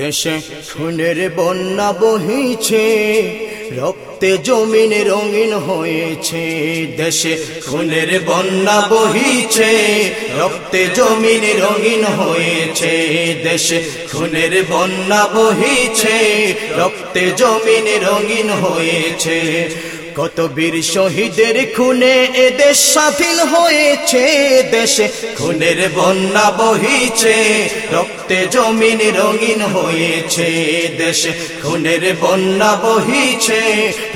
দেশে খুনের বন্যা বহিছে, রক্তে জমিন রঙিন হয়েছে। দেশে খুনের বন্যা বহিছে, রক্তে জমিন রঙিন হয়েছে। দেশে খুনের বন্যা বহিছে, রক্তে জমিন রঙিন হয়েছে। কত বীর শহীদের খুনে এদেশ স্বাধীন হয়েছে, দেশে খুনের বন্যা বহিছে, রক্তে জমিন রঙিন হয়েছে, দেশে খুনের বন্যা বহিছে,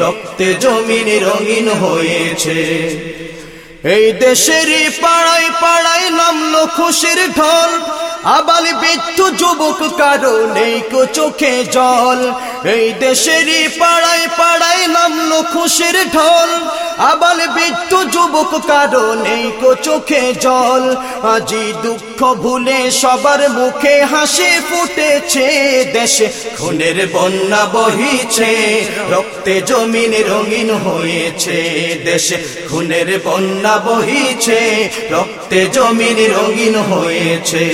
রক্তে জমিন রঙিন হয়েছে। এই দেশের পাড়ায় পাড়ায় নামলো খুশির ঢল, আবাল বৃদ্ধ যুবক কারও নেই কো চোখে জল। এই দেশের পাড়ায় খুশির ঢল। আবাল বৃদ্ধ যুবক কারও নেই কো চোখে জল। আজি দুঃখ ভুলে সবার মুখে হাসি ফুটেছে দেশে। খুনের বন্যা বহিছে, রক্তে জমিন রঙিন হয়েছে দেশে। খুনের বন্যা বহিছে, রক্তে জমিন রঙিন হয়েছে।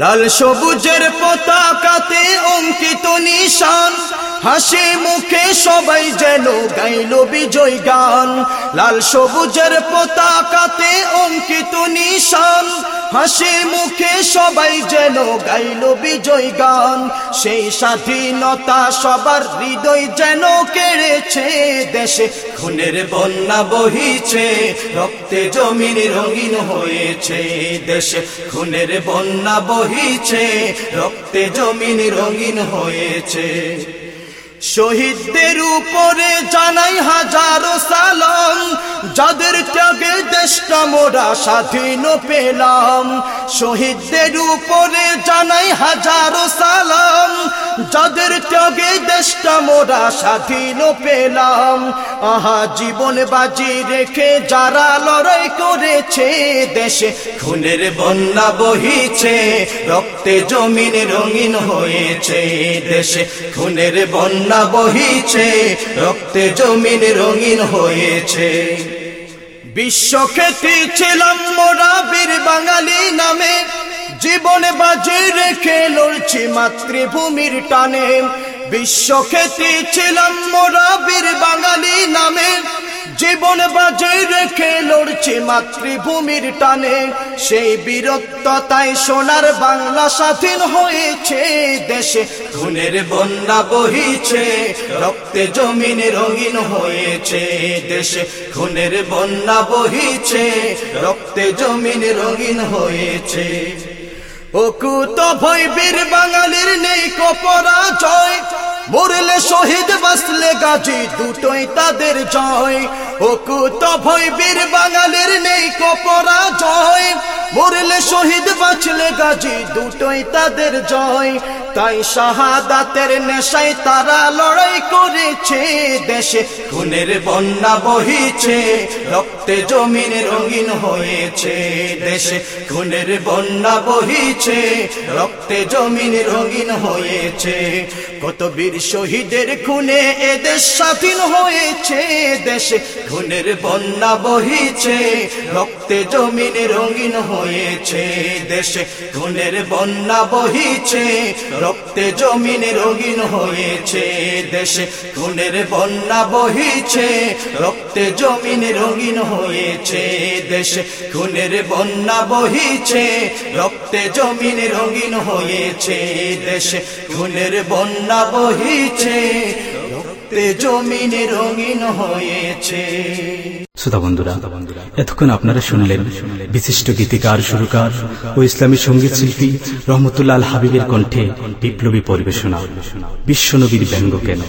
লাল সবুজের পতাকাতে অঙ্কিত নিশান হাসি মুখে সবাই যেন গাইল বিজয় গান। লাল সবুজের পতাকাতে অঙ্কিত নিশান। হাসি মুখে সবাই যেন গাইল বিজয় গান। সেই স্বাধীনতা সবার হৃদয় যেন কেড়েছে দেশে। খুনের বন্যা বহিছে, রক্তে জমিন রঙিন হয়েছে দেশে। খুনের বন্যা বহিছে, রক্তে জমিন রঙিন হয়েছে। শহীদদের উপরে জানাই হাজারো সালাম। যাদের ত্যাগে দেশটা মোরা স্বাধীন পেলাম। শহীদদের উপরে জানাই হাজারো সালাম। যাদের ত্যাগে দেশটা মোরা স্বাধীন পেলাম। আহা, জীবন বাজি রেখে যারা লড়াই করেছে দেশে, খুনের বন্যা বহিছে, রক্তে জমিন রঙিন হয়েছে দেশে, খুনের বন্যা বহিছে, রক্তে জমিন রঙিন হয়েছে। বিশ্বখ্যাতি ছিলাম মোরা বীর বাঙালি নামে, জীবন বাজি রেখে লড়ছি মাতৃভূমির টানে। বিশ্বখ্যাতি ছিলাম মোরা জীবন বাজে রেখে লড়ছে মাতৃভূমির টানে। সেই বীরত্বতায় সোনার বাংলা স্বাধীন হয়েছে। দেশে খুনের বন্যা বহিছে, রক্তে জমিন রঙিন হয়েছে। দেশে খুনের বন্যা বহিছে, রক্তে জমিন রঙিন হয়েছে। অকুত ভয় বীর বাঙালির নেই কপরা কপরাজয় মরলে শহীদ বাসলে গাজী দুটোই তাদের জয়। ও কুত ভয় বীর বাঙালির নেই কপরাজয়। মরলে শহীদ বাঁচলে গাজী, দুটোই তাদের জয়। তাই শাহাদাতের নেশায় তারা লড়াই করেছে দেশে। খুনের বন্যা বহিছে, রক্তে জমিন রঙিন হয়েছে দেশে। খুনের বন্যা বহিছে, রক্তে জমিন রঙিন হয়েছে। কত বীর শহীদের খুনে এদেশ স্বাধীন হয়েছে দেশে। খুনের বন্যা বহিছে, রক্তে জমিন রঙিন হয়েছে দেশে খুনের বন্যা বহিছে রক্তে জমিন রঙিন হয়েছে দেশে খুনের বন্যা বহিছে রক্তে জমিন রঙিন হয়েছে দেশে খুনের বন্যা বহিছে রক্তে জমিন রঙিন হয়েছে দেশে খুনের বন্যা বহিছে রক্তে জমিন রঙিন হয়েছে। শ্রোতা বন্ধুরা, এতক্ষণ আপনারা শুনলেন বিশিষ্ট গীতিকার, সুরকার ও ইসলামী সংগীত শিল্পী রহমতুল্লাহ হাবিবের কণ্ঠে বিপ্লবী পরিবেশনা। বিশ্বনবীর ব্যঙ্গ কেন?